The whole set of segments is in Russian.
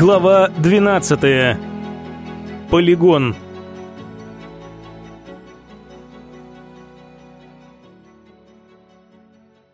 Глава 12. Полигон.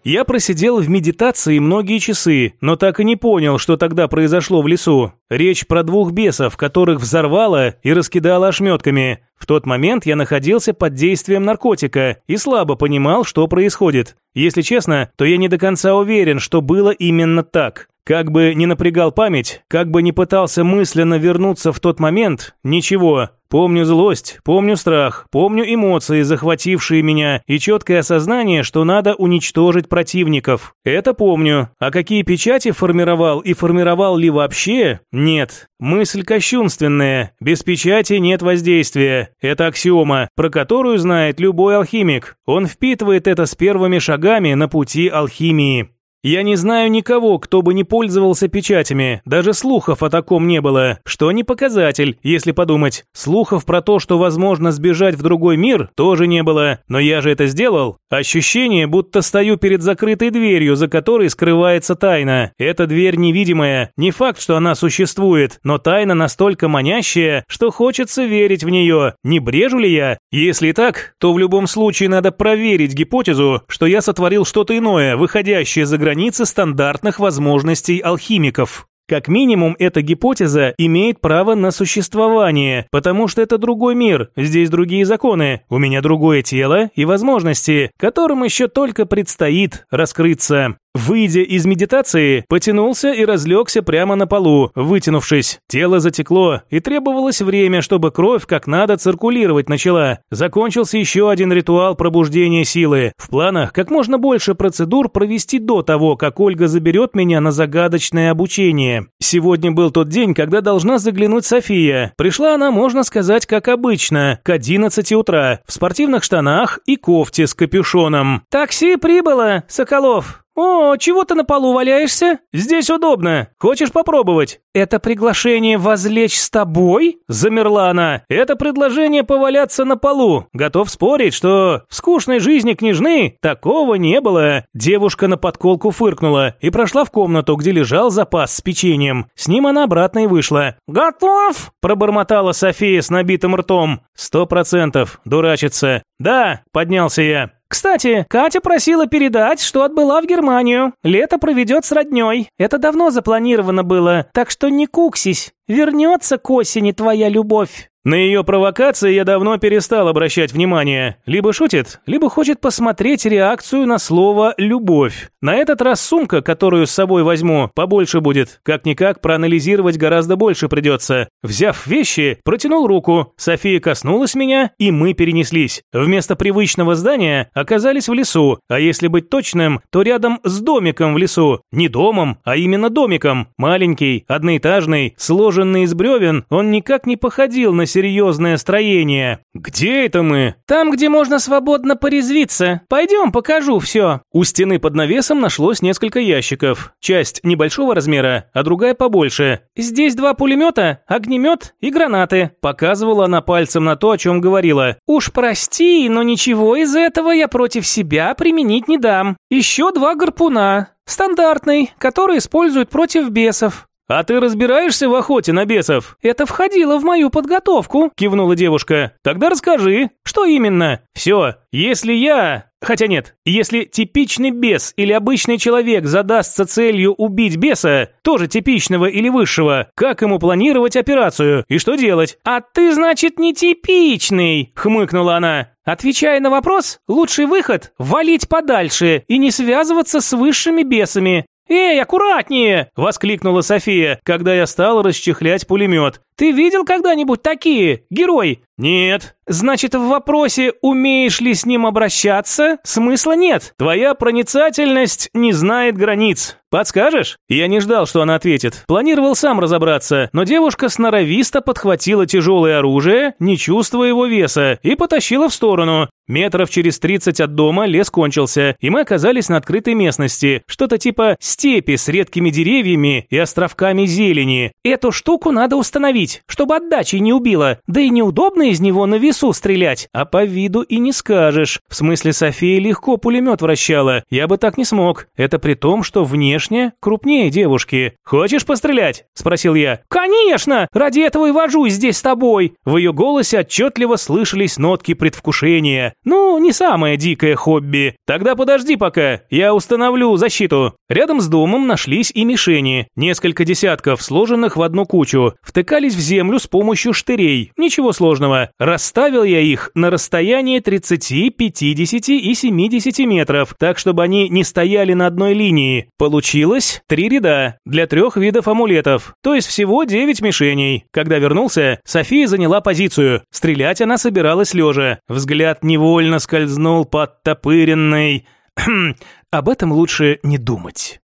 Я просидел в медитации многие часы, но так и не понял, что тогда произошло в лесу. Речь про двух бесов, которых взорвало и раскидало ошметками. В тот момент я находился под действием наркотика и слабо понимал, что происходит. Если честно, то я не до конца уверен, что было именно так. Как бы ни напрягал память, как бы ни пытался мысленно вернуться в тот момент, ничего. Помню злость, помню страх, помню эмоции, захватившие меня, и четкое осознание, что надо уничтожить противников. Это помню. А какие печати формировал и формировал ли вообще? Нет. Мысль кощунственная. Без печати нет воздействия. Это аксиома, про которую знает любой алхимик. Он впитывает это с первыми шагами на пути алхимии. Я не знаю никого, кто бы не пользовался печатями, даже слухов о таком не было, что не показатель, если подумать. Слухов про то, что возможно сбежать в другой мир, тоже не было, но я же это сделал. Ощущение, будто стою перед закрытой дверью, за которой скрывается тайна. Эта дверь невидимая, не факт, что она существует, но тайна настолько манящая, что хочется верить в нее. Не брежу ли я? Если так, то в любом случае надо проверить гипотезу, что я сотворил что-то иное, выходящее за границы стандартных возможностей алхимиков. Как минимум, эта гипотеза имеет право на существование, потому что это другой мир, здесь другие законы, у меня другое тело и возможности, которым еще только предстоит раскрыться. Выйдя из медитации, потянулся и разлегся прямо на полу, вытянувшись. Тело затекло, и требовалось время, чтобы кровь как надо циркулировать начала. Закончился еще один ритуал пробуждения силы. В планах как можно больше процедур провести до того, как Ольга заберет меня на загадочное обучение. Сегодня был тот день, когда должна заглянуть София. Пришла она, можно сказать, как обычно, к 11 утра, в спортивных штанах и кофте с капюшоном. «Такси прибыло, Соколов!» «О, чего ты на полу валяешься? Здесь удобно. Хочешь попробовать?» «Это приглашение возлечь с тобой?» Замерла она. «Это предложение поваляться на полу. Готов спорить, что в скучной жизни княжны такого не было». Девушка на подколку фыркнула и прошла в комнату, где лежал запас с печеньем. С ним она обратно и вышла. «Готов?» – пробормотала София с набитым ртом. «Сто процентов. Дурачится». «Да», – поднялся я. Кстати, Катя просила передать, что отбыла в Германию. Лето проведет с роднёй. Это давно запланировано было, так что не куксись. Вернется к осени твоя любовь. На ее провокации я давно перестал обращать внимание. Либо шутит, либо хочет посмотреть реакцию на слово «любовь». На этот раз сумка, которую с собой возьму, побольше будет. Как-никак проанализировать гораздо больше придется. Взяв вещи, протянул руку. София коснулась меня, и мы перенеслись. Вместо привычного здания оказались в лесу, а если быть точным, то рядом с домиком в лесу. Не домом, а именно домиком. Маленький, одноэтажный, сложенный из бревен, он никак не походил на серьезное строение. Где это мы? Там, где можно свободно порезвиться. Пойдем, покажу все. У стены под навесом нашлось несколько ящиков. Часть небольшого размера, а другая побольше. Здесь два пулемета, огнемет и гранаты. Показывала она пальцем на то, о чем говорила. Уж прости, но ничего из этого я против себя применить не дам. Еще два гарпуна. Стандартный, который используют против бесов. «А ты разбираешься в охоте на бесов?» «Это входило в мою подготовку», – кивнула девушка. «Тогда расскажи, что именно?» «Все, если я...» Хотя нет, если типичный бес или обычный человек задастся целью убить беса, тоже типичного или высшего, как ему планировать операцию и что делать? «А ты, значит, нетипичный», – хмыкнула она. Отвечая на вопрос, лучший выход – валить подальше и не связываться с высшими бесами. «Эй, аккуратнее!» – воскликнула София, когда я стал расчехлять пулемет. «Ты видел когда-нибудь такие, герой?» «Нет». «Значит, в вопросе «умеешь ли с ним обращаться?» смысла нет. Твоя проницательность не знает границ. Подскажешь?» Я не ждал, что она ответит. Планировал сам разобраться, но девушка сноровисто подхватила тяжелое оружие, не чувствуя его веса, и потащила в сторону. Метров через 30 от дома лес кончился, и мы оказались на открытой местности, что-то типа степи с редкими деревьями и островками зелени. «Эту штуку надо установить», сбить, чтобы отдачи не убило. Да и неудобно из него на весу стрелять. А по виду и не скажешь. В смысле, София легко пулемет вращала. Я бы так не смог. Это при том, что внешне крупнее девушки. Хочешь пострелять? Спросил я. Конечно! Ради этого и вожусь здесь с тобой. В ее голосе отчетливо слышались нотки предвкушения. Ну, не самое дикое хобби. Тогда подожди пока. Я установлю защиту. Рядом с домом нашлись и мишени. Несколько десятков, сложенных в одну кучу. Втыкались в землю с помощью штырей. Ничего сложного. Расставил я их на расстоянии 30, 50 и 70 метров, так чтобы они не стояли на одной линии. Получилось три ряда для трех видов амулетов, то есть всего 9 мишеней. Когда вернулся, София заняла позицию. Стрелять она собиралась лежа. Взгляд невольно скользнул под топыренной... Об этом лучше не думать.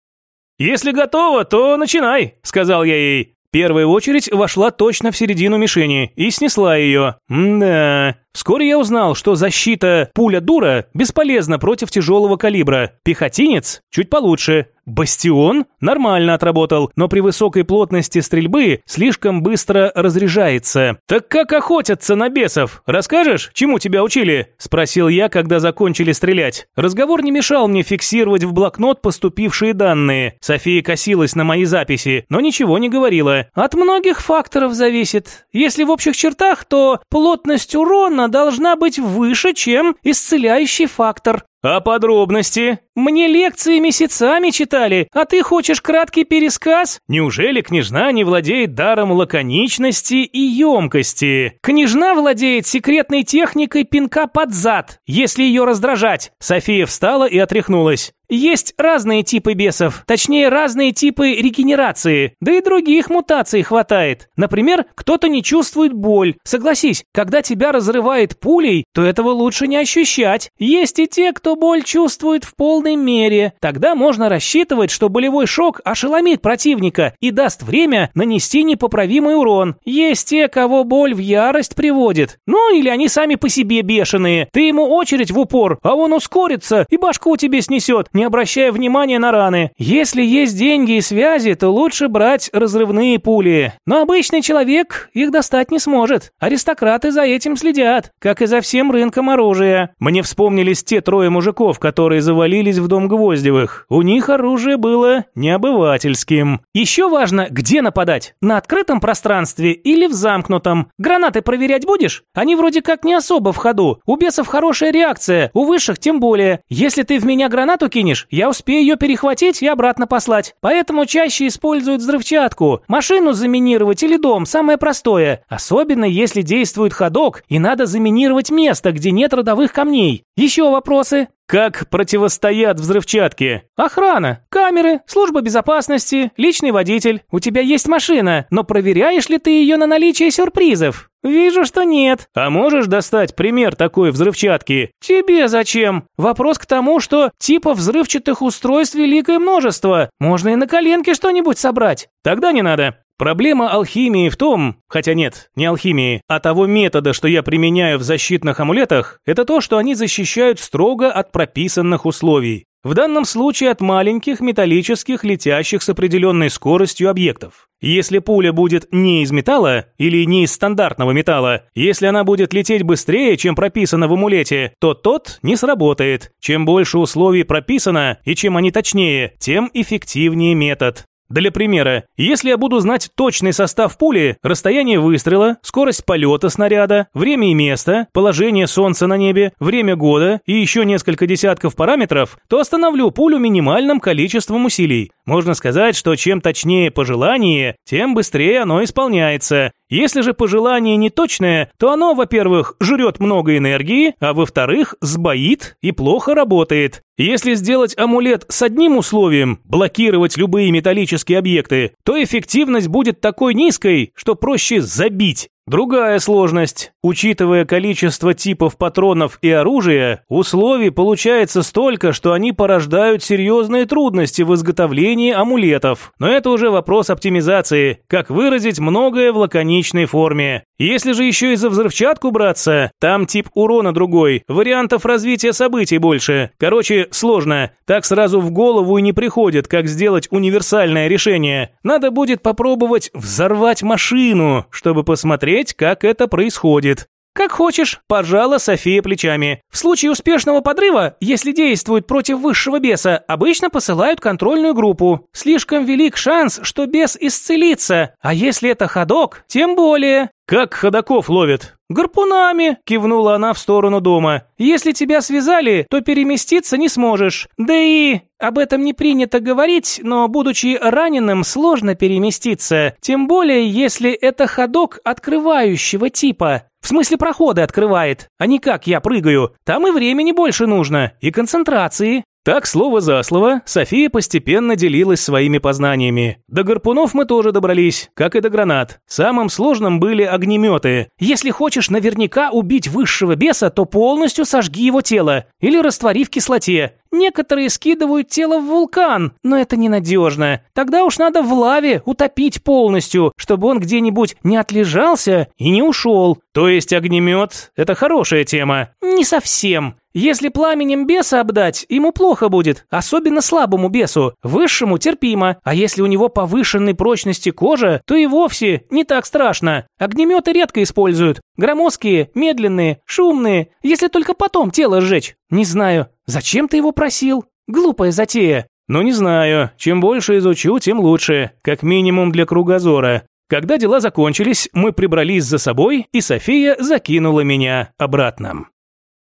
«Если готово, то начинай», — сказал я ей. Первая очередь вошла точно в середину мишени и снесла ее. да. Вскоре я узнал, что защита пуля-дура бесполезна против тяжелого калибра. Пехотинец чуть получше. Бастион нормально отработал, но при высокой плотности стрельбы слишком быстро разряжается. Так как охотятся на бесов? Расскажешь, чему тебя учили? спросил я, когда закончили стрелять. Разговор не мешал мне фиксировать в блокнот поступившие данные. София косилась на мои записи, но ничего не говорила. От многих факторов зависит. Если в общих чертах, то плотность урона должна быть выше, чем исцеляющий фактор. А подробности? Мне лекции месяцами читали, а ты хочешь краткий пересказ? Неужели княжна не владеет даром лаконичности и емкости? Княжна владеет секретной техникой пинка под зад, если ее раздражать. София встала и отряхнулась. Есть разные типы бесов, точнее разные типы регенерации, да и других мутаций хватает. Например, кто-то не чувствует боль. Согласись, когда тебя разрывает пулей, то этого лучше не ощущать. Есть и те, кто боль чувствует в полной мере. Тогда можно рассчитывать, что болевой шок ошеломит противника и даст время нанести непоправимый урон. Есть те, кого боль в ярость приводит. Ну или они сами по себе бешеные. Ты ему очередь в упор, а он ускорится и башку тебе снесет не обращая внимания на раны. Если есть деньги и связи, то лучше брать разрывные пули. Но обычный человек их достать не сможет. Аристократы за этим следят, как и за всем рынком оружия. Мне вспомнились те трое мужиков, которые завалились в дом Гвоздевых. У них оружие было необывательским. Еще важно, где нападать. На открытом пространстве или в замкнутом. Гранаты проверять будешь? Они вроде как не особо в ходу. У бесов хорошая реакция, у высших тем более. Если ты в меня гранату кинешь, я успею ее перехватить и обратно послать. Поэтому чаще используют взрывчатку. Машину заминировать или дом – самое простое. Особенно если действует ходок и надо заминировать место, где нет родовых камней. Еще вопросы? Как противостоят взрывчатке? Охрана, камеры, служба безопасности, личный водитель. У тебя есть машина, но проверяешь ли ты ее на наличие сюрпризов? Вижу, что нет. А можешь достать пример такой взрывчатки? Тебе зачем? Вопрос к тому, что типов взрывчатых устройств великое множество. Можно и на коленке что-нибудь собрать. Тогда не надо. Проблема алхимии в том, хотя нет, не алхимии, а того метода, что я применяю в защитных амулетах, это то, что они защищают строго от прописанных условий. В данном случае от маленьких металлических, летящих с определенной скоростью объектов. Если пуля будет не из металла или не из стандартного металла, если она будет лететь быстрее, чем прописано в амулете, то тот не сработает. Чем больше условий прописано и чем они точнее, тем эффективнее метод. Для примера, если я буду знать точный состав пули, расстояние выстрела, скорость полета снаряда, время и место, положение солнца на небе, время года и еще несколько десятков параметров, то остановлю пулю минимальным количеством усилий. Можно сказать, что чем точнее пожелание, тем быстрее оно исполняется. Если же пожелание неточное, то оно, во-первых, жрет много энергии, а во-вторых, сбоит и плохо работает. Если сделать амулет с одним условием – блокировать любые металлические объекты, то эффективность будет такой низкой, что проще забить. Другая сложность. Учитывая количество типов патронов и оружия, условий получается столько, что они порождают серьезные трудности в изготовлении амулетов. Но это уже вопрос оптимизации, как выразить многое в лаконичной форме. Если же еще и за взрывчатку браться, там тип урона другой, вариантов развития событий больше. Короче, сложно. Так сразу в голову и не приходит, как сделать универсальное решение. Надо будет попробовать взорвать машину, чтобы посмотреть, как это происходит. «Как хочешь», – пожала София плечами. «В случае успешного подрыва, если действуют против высшего беса, обычно посылают контрольную группу. Слишком велик шанс, что бес исцелится, а если это ходок, тем более». «Как ходоков ловят?» «Гарпунами!» – кивнула она в сторону дома. «Если тебя связали, то переместиться не сможешь. Да и об этом не принято говорить, но, будучи раненым, сложно переместиться. Тем более, если это ходок открывающего типа. В смысле проходы открывает, а не как я прыгаю. Там и времени больше нужно, и концентрации. Так, слово за слово, София постепенно делилась своими познаниями. До гарпунов мы тоже добрались, как и до гранат. Самым сложным были огнеметы. Если хочешь наверняка убить высшего беса, то полностью сожги его тело или раствори в кислоте. Некоторые скидывают тело в вулкан, но это ненадежно. Тогда уж надо в лаве утопить полностью, чтобы он где-нибудь не отлежался и не ушел. То есть огнемет – это хорошая тема? Не совсем. Если пламенем беса обдать, ему плохо будет, особенно слабому бесу, высшему терпимо, а если у него повышенной прочности кожа, то и вовсе не так страшно. Огнеметы редко используют, громоздкие, медленные, шумные, если только потом тело сжечь. Не знаю, зачем ты его просил? Глупая затея. Ну не знаю, чем больше изучу, тем лучше, как минимум для кругозора. Когда дела закончились, мы прибрались за собой, и София закинула меня обратно.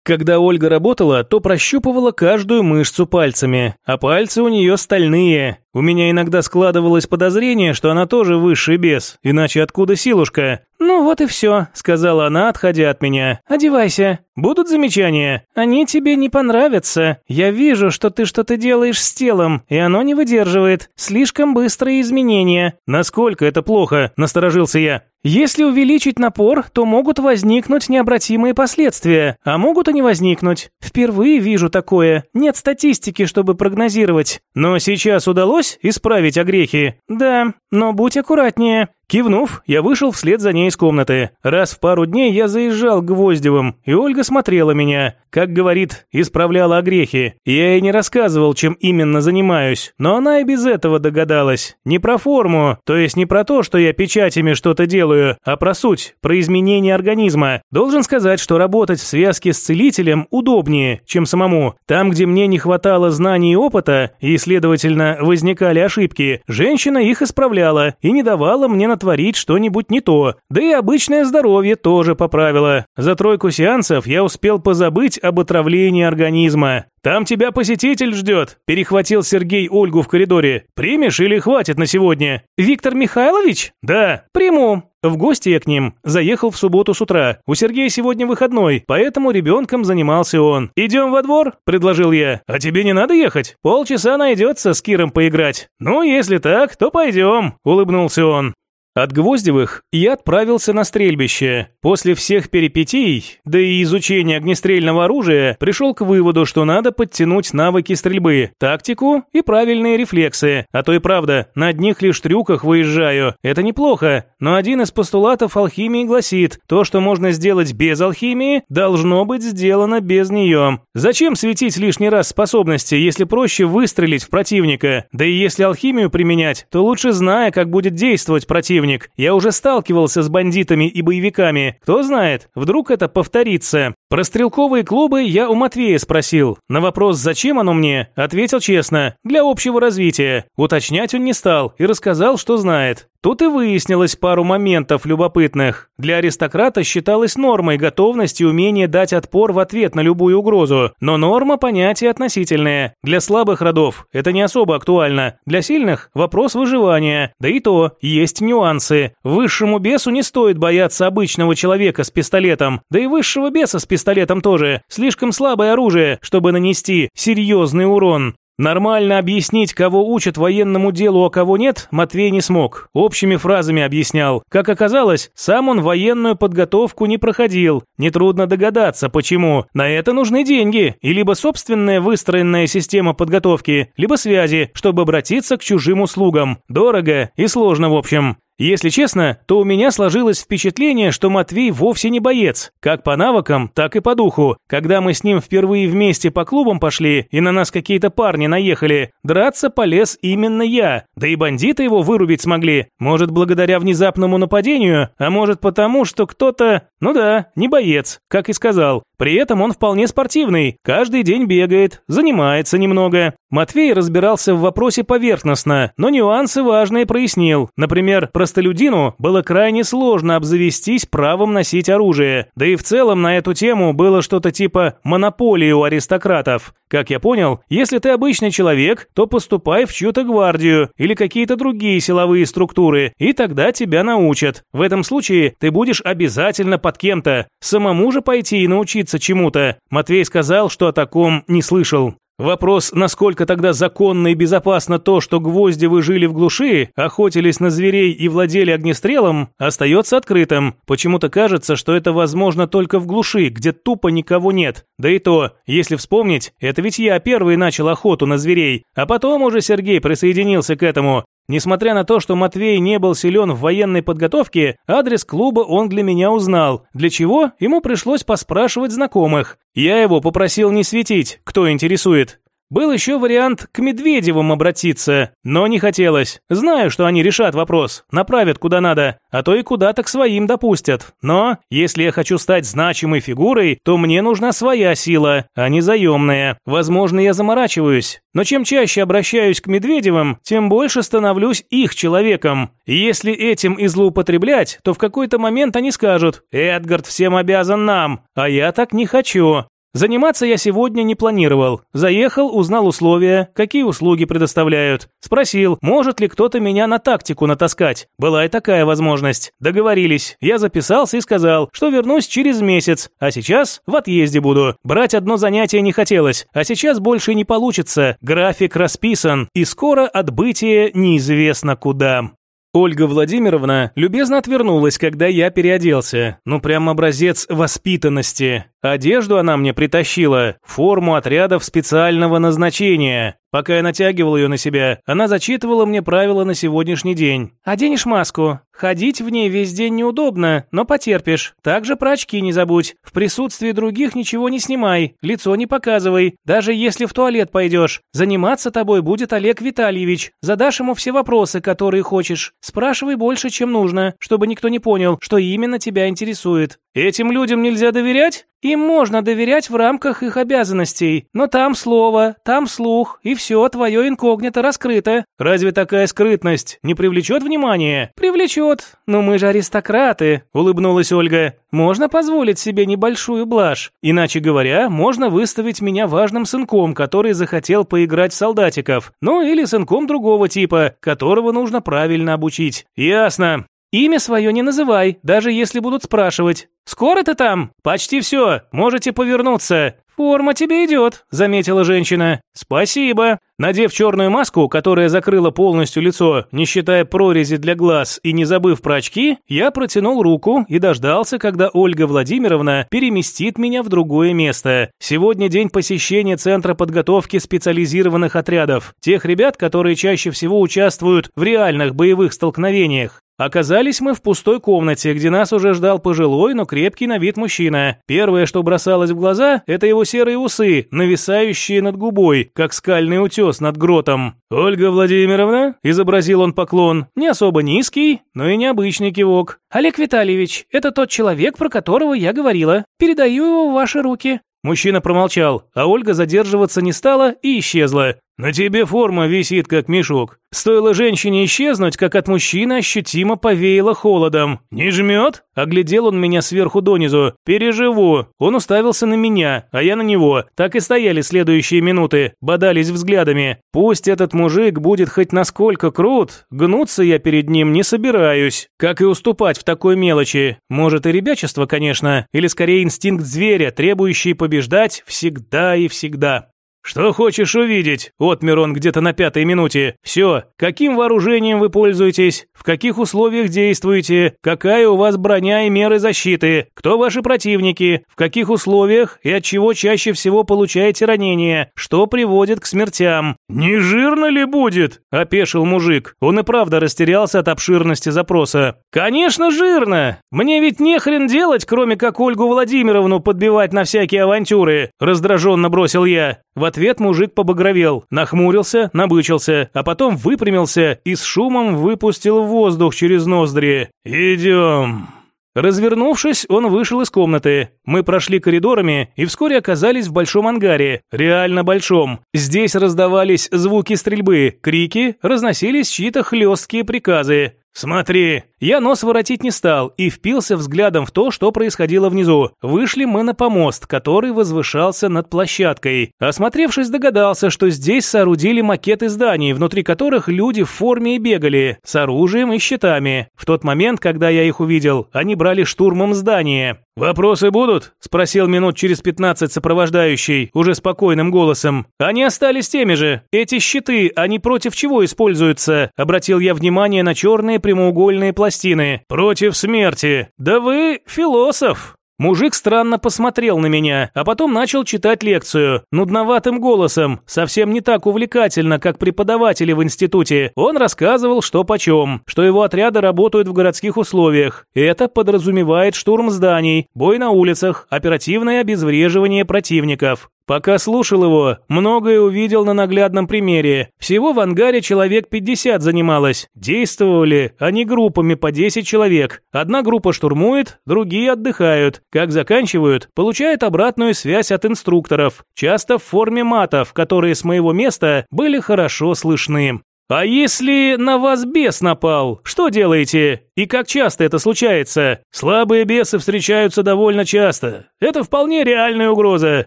Когда Ольга работала, то прощупывала каждую мышцу пальцами, а пальцы у нее стальные. У меня иногда складывалось подозрение, что она тоже высший бес, иначе откуда силушка? «Ну вот и все», — сказала она, отходя от меня. «Одевайся. Будут замечания? Они тебе не понравятся. Я вижу, что ты что-то делаешь с телом, и оно не выдерживает. Слишком быстрые изменения». «Насколько это плохо?» – насторожился я. Если увеличить напор, то могут возникнуть необратимые последствия, а могут и не возникнуть. Впервые вижу такое. Нет статистики, чтобы прогнозировать. Но сейчас удалось исправить огрехи? Да, но будь аккуратнее. Кивнув, я вышел вслед за ней из комнаты. Раз в пару дней я заезжал к Гвоздевым, и Ольга смотрела меня. Как говорит, исправляла огрехи. Я ей не рассказывал, чем именно занимаюсь, но она и без этого догадалась. Не про форму, то есть не про то, что я печатями что-то делаю, а про суть, про изменение организма. Должен сказать, что работать в связке с целителем удобнее, чем самому. Там, где мне не хватало знаний и опыта, и, следовательно, возникали ошибки, женщина их исправляла и не давала мне натворить что-нибудь не то. Да и обычное здоровье тоже поправило. За тройку сеансов я успел позабыть об отравлении организма. «Там тебя посетитель ждет», – перехватил Сергей Ольгу в коридоре. «Примешь или хватит на сегодня?» «Виктор Михайлович?» «Да». «Приму». В гости я к ним заехал в субботу с утра. У Сергея сегодня выходной, поэтому ребенком занимался он. «Идем во двор?» – предложил я. «А тебе не надо ехать? Полчаса найдется с Киром поиграть». «Ну, если так, то пойдем», – улыбнулся он. От Гвоздевых я отправился на стрельбище. После всех перипетий, да и изучения огнестрельного оружия, пришел к выводу, что надо подтянуть навыки стрельбы, тактику и правильные рефлексы. А то и правда, на одних лишь трюках выезжаю. Это неплохо, но один из постулатов алхимии гласит, то, что можно сделать без алхимии, должно быть сделано без нее. Зачем светить лишний раз способности, если проще выстрелить в противника? Да и если алхимию применять, то лучше зная, как будет действовать противник противник. Я уже сталкивался с бандитами и боевиками. Кто знает, вдруг это повторится. Про стрелковые клубы я у Матвея спросил. На вопрос, зачем оно мне, ответил честно. Для общего развития. Уточнять он не стал и рассказал, что знает. Тут и выяснилось пару моментов любопытных. Для аристократа считалось нормой готовность и умение дать отпор в ответ на любую угрозу. Но норма – понятие относительное. Для слабых родов это не особо актуально. Для сильных – вопрос выживания. Да и то, есть нюансы. Высшему бесу не стоит бояться обычного человека с пистолетом. Да и высшего беса с пистолетом тоже. Слишком слабое оружие, чтобы нанести серьезный урон. Нормально объяснить, кого учат военному делу, а кого нет, Матвей не смог. Общими фразами объяснял. Как оказалось, сам он военную подготовку не проходил. Нетрудно догадаться, почему. На это нужны деньги. И либо собственная выстроенная система подготовки, либо связи, чтобы обратиться к чужим услугам. Дорого и сложно в общем. Если честно, то у меня сложилось впечатление, что Матвей вовсе не боец, как по навыкам, так и по духу. Когда мы с ним впервые вместе по клубам пошли, и на нас какие-то парни наехали, драться полез именно я. Да и бандиты его вырубить смогли. Может, благодаря внезапному нападению, а может потому, что кто-то, ну да, не боец, как и сказал. При этом он вполне спортивный, каждый день бегает, занимается немного. Матвей разбирался в вопросе поверхностно, но нюансы важные прояснил. Например, простолюдину было крайне сложно обзавестись правом носить оружие. Да и в целом на эту тему было что-то типа монополии у аристократов. Как я понял, если ты обычный человек, то поступай в чью-то гвардию или какие-то другие силовые структуры, и тогда тебя научат. В этом случае ты будешь обязательно под кем-то. Самому же пойти и научиться чему-то. Матвей сказал, что о таком не слышал. Вопрос, насколько тогда законно и безопасно то, что гвозди вы жили в глуши, охотились на зверей и владели огнестрелом, остается открытым. Почему-то кажется, что это возможно только в глуши, где тупо никого нет. Да и то, если вспомнить, это ведь я первый начал охоту на зверей, а потом уже Сергей присоединился к этому. Несмотря на то, что Матвей не был силен в военной подготовке, адрес клуба он для меня узнал, для чего ему пришлось поспрашивать знакомых. Я его попросил не светить, кто интересует. Был еще вариант к Медведевым обратиться, но не хотелось. Знаю, что они решат вопрос, направят куда надо, а то и куда-то к своим допустят. Но если я хочу стать значимой фигурой, то мне нужна своя сила, а не заемная. Возможно, я заморачиваюсь. Но чем чаще обращаюсь к Медведевым, тем больше становлюсь их человеком. Если этим и злоупотреблять, то в какой-то момент они скажут «Эдгард всем обязан нам», а я так не хочу. Заниматься я сегодня не планировал. Заехал, узнал условия, какие услуги предоставляют. Спросил, может ли кто-то меня на тактику натаскать. Была и такая возможность. Договорились. Я записался и сказал, что вернусь через месяц, а сейчас в отъезде буду. Брать одно занятие не хотелось, а сейчас больше не получится. График расписан, и скоро отбытие неизвестно куда. Ольга Владимировна любезно отвернулась, когда я переоделся. Ну, прям образец воспитанности. Одежду она мне притащила, форму отрядов специального назначения. Пока я натягивал ее на себя, она зачитывала мне правила на сегодняшний день. «Оденешь маску. Ходить в ней весь день неудобно, но потерпишь. Также про очки не забудь. В присутствии других ничего не снимай, лицо не показывай, даже если в туалет пойдешь. Заниматься тобой будет Олег Витальевич. Задашь ему все вопросы, которые хочешь. Спрашивай больше, чем нужно, чтобы никто не понял, что именно тебя интересует. Этим людям нельзя доверять? Им можно доверять в рамках их обязанностей, но там слово, там слух, и все твое инкогнито раскрыто. Разве такая скрытность не привлечет внимания? Привлечет. Но мы же аристократы, улыбнулась Ольга. Можно позволить себе небольшую блажь. Иначе говоря, можно выставить меня важным сынком, который захотел поиграть в солдатиков. Ну или сынком другого типа, которого нужно правильно обучить. Ясно. Имя свое не называй, даже если будут спрашивать. «Скоро ты там? Почти все. Можете повернуться». «Форма тебе идет», – заметила женщина. «Спасибо». Надев черную маску, которая закрыла полностью лицо, не считая прорези для глаз и не забыв про очки, я протянул руку и дождался, когда Ольга Владимировна переместит меня в другое место. Сегодня день посещения Центра подготовки специализированных отрядов. Тех ребят, которые чаще всего участвуют в реальных боевых столкновениях. Оказались мы в пустой комнате, где нас уже ждал пожилой, но крепкий на вид мужчина. Первое, что бросалось в глаза, это его серые усы, нависающие над губой, как скальный утес над гротом. «Ольга Владимировна?» – изобразил он поклон. Не особо низкий, но и необычный кивок. «Олег Витальевич, это тот человек, про которого я говорила. Передаю его в ваши руки». Мужчина промолчал, а Ольга задерживаться не стала и исчезла. «На тебе форма висит, как мешок». Стоило женщине исчезнуть, как от мужчины ощутимо повеяло холодом. «Не жмет?» – оглядел он меня сверху донизу. «Переживу». Он уставился на меня, а я на него. Так и стояли следующие минуты, бодались взглядами. Пусть этот мужик будет хоть насколько крут, гнуться я перед ним не собираюсь. Как и уступать в такой мелочи. Может и ребячество, конечно, или скорее инстинкт зверя, требующий побеждать всегда и всегда. «Что хочешь увидеть?» – отмер он где-то на пятой минуте. «Все. Каким вооружением вы пользуетесь? В каких условиях действуете? Какая у вас броня и меры защиты? Кто ваши противники? В каких условиях и от чего чаще всего получаете ранения? Что приводит к смертям?» «Не жирно ли будет?» – опешил мужик. Он и правда растерялся от обширности запроса. «Конечно жирно! Мне ведь не хрен делать, кроме как Ольгу Владимировну подбивать на всякие авантюры!» – раздраженно бросил я. В ответ мужик побагровел, нахмурился, набычился, а потом выпрямился и с шумом выпустил воздух через ноздри. «Идем». Развернувшись, он вышел из комнаты. Мы прошли коридорами и вскоре оказались в большом ангаре, реально большом. Здесь раздавались звуки стрельбы, крики, разносились чьи-то хлесткие приказы. «Смотри!» Я нос воротить не стал и впился взглядом в то, что происходило внизу. Вышли мы на помост, который возвышался над площадкой. Осмотревшись, догадался, что здесь соорудили макеты зданий, внутри которых люди в форме и бегали, с оружием и щитами. В тот момент, когда я их увидел, они брали штурмом здание. «Вопросы будут?» – спросил минут через пятнадцать сопровождающий, уже спокойным голосом. «Они остались теми же. Эти щиты, они против чего используются?» – обратил я внимание на черные прямоугольные пластины. «Против смерти. Да вы философ!» Мужик странно посмотрел на меня, а потом начал читать лекцию. Нудноватым голосом, совсем не так увлекательно, как преподаватели в институте. Он рассказывал, что почем, что его отряды работают в городских условиях. Это подразумевает штурм зданий, бой на улицах, оперативное обезвреживание противников. Пока слушал его, многое увидел на наглядном примере. Всего в ангаре человек 50 занималось. Действовали они группами по 10 человек. Одна группа штурмует, другие отдыхают. Как заканчивают, получают обратную связь от инструкторов, часто в форме матов, которые с моего места были хорошо слышны. «А если на вас бес напал, что делаете? И как часто это случается? Слабые бесы встречаются довольно часто. Это вполне реальная угроза.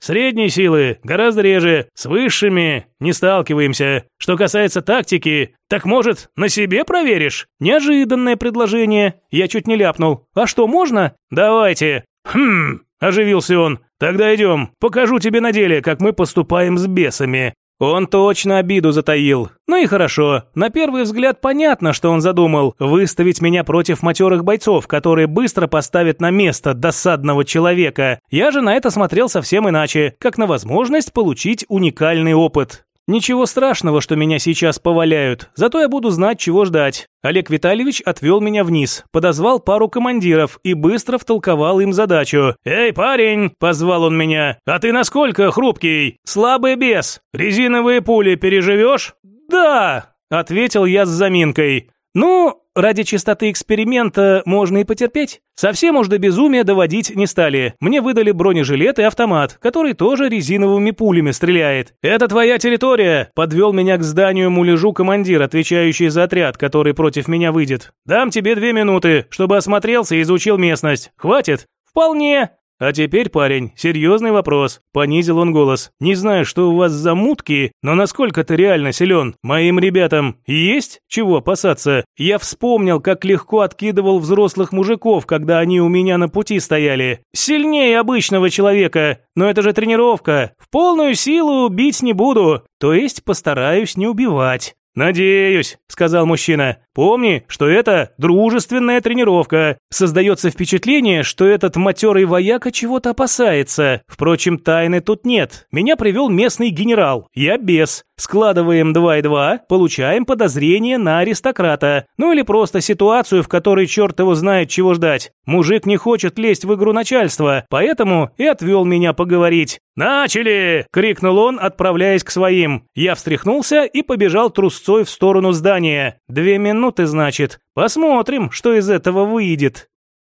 Средней силы гораздо реже, с высшими не сталкиваемся. Что касается тактики, так может, на себе проверишь? Неожиданное предложение. Я чуть не ляпнул. А что, можно? Давайте. Хм, оживился он. Тогда идем, покажу тебе на деле, как мы поступаем с бесами. Он точно обиду затаил. Ну и хорошо. На первый взгляд понятно, что он задумал. Выставить меня против матерых бойцов, которые быстро поставят на место досадного человека. Я же на это смотрел совсем иначе, как на возможность получить уникальный опыт. Ничего страшного, что меня сейчас поваляют, зато я буду знать, чего ждать. Олег Витальевич отвел меня вниз, подозвал пару командиров и быстро втолковал им задачу. «Эй, парень!» – позвал он меня. «А ты насколько хрупкий? Слабый бес. Резиновые пули переживешь?» «Да!» – ответил я с заминкой. «Ну, ради чистоты эксперимента можно и потерпеть. Совсем уж до безумия доводить не стали. Мне выдали бронежилет и автомат, который тоже резиновыми пулями стреляет. «Это твоя территория!» – подвел меня к зданию муляжу командир, отвечающий за отряд, который против меня выйдет. «Дам тебе две минуты, чтобы осмотрелся и изучил местность. Хватит?» «Вполне!» «А теперь, парень, серьезный вопрос», – понизил он голос. «Не знаю, что у вас за мутки, но насколько ты реально силен? Моим ребятам есть чего опасаться? Я вспомнил, как легко откидывал взрослых мужиков, когда они у меня на пути стояли. Сильнее обычного человека, но это же тренировка. В полную силу бить не буду, то есть постараюсь не убивать». «Надеюсь», — сказал мужчина. «Помни, что это дружественная тренировка. Создается впечатление, что этот матерый вояка чего-то опасается. Впрочем, тайны тут нет. Меня привел местный генерал. Я без. Складываем 2 и 2, получаем подозрение на аристократа. Ну или просто ситуацию, в которой черт его знает, чего ждать. Мужик не хочет лезть в игру начальства, поэтому и отвел меня поговорить. «Начали!» – крикнул он, отправляясь к своим. Я встряхнулся и побежал трусцой в сторону здания. «Две минуты, значит. Посмотрим, что из этого выйдет».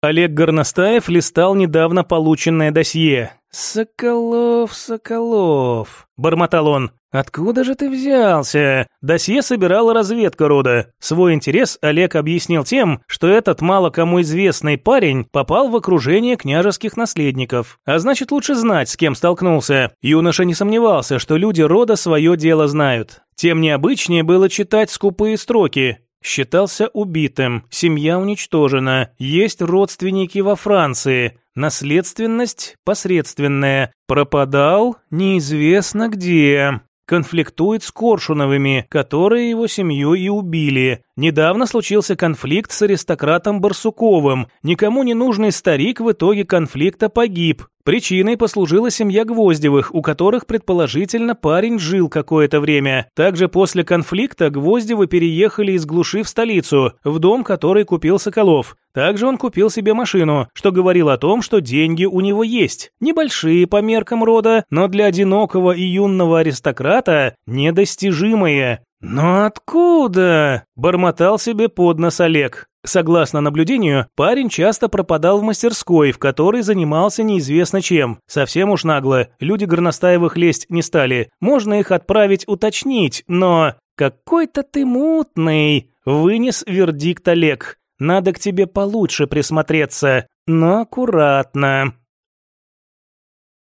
Олег Горностаев листал недавно полученное досье. «Соколов, Соколов», – бормотал он. «Откуда же ты взялся?» Досье собирала разведка рода. Свой интерес Олег объяснил тем, что этот мало кому известный парень попал в окружение княжеских наследников. А значит, лучше знать, с кем столкнулся. Юноша не сомневался, что люди рода свое дело знают. Тем необычнее было читать скупые строки. Считался убитым, семья уничтожена, есть родственники во Франции. Наследственность посредственная. Пропадал неизвестно где. Конфликтует с Коршуновыми, которые его семью и убили. Недавно случился конфликт с аристократом Барсуковым. Никому не нужный старик в итоге конфликта погиб. Причиной послужила семья Гвоздевых, у которых, предположительно, парень жил какое-то время. Также после конфликта Гвоздевы переехали из глуши в столицу, в дом, который купил Соколов. Также он купил себе машину, что говорил о том, что деньги у него есть. Небольшие по меркам рода, но для одинокого и юного аристократа недостижимые. «Но откуда?» – бормотал себе под нос Олег. Согласно наблюдению, парень часто пропадал в мастерской, в которой занимался неизвестно чем. Совсем уж нагло, люди Горностаевых лезть не стали. Можно их отправить уточнить, но... «Какой-то ты мутный», – вынес вердикт Олег. «Надо к тебе получше присмотреться, но аккуратно».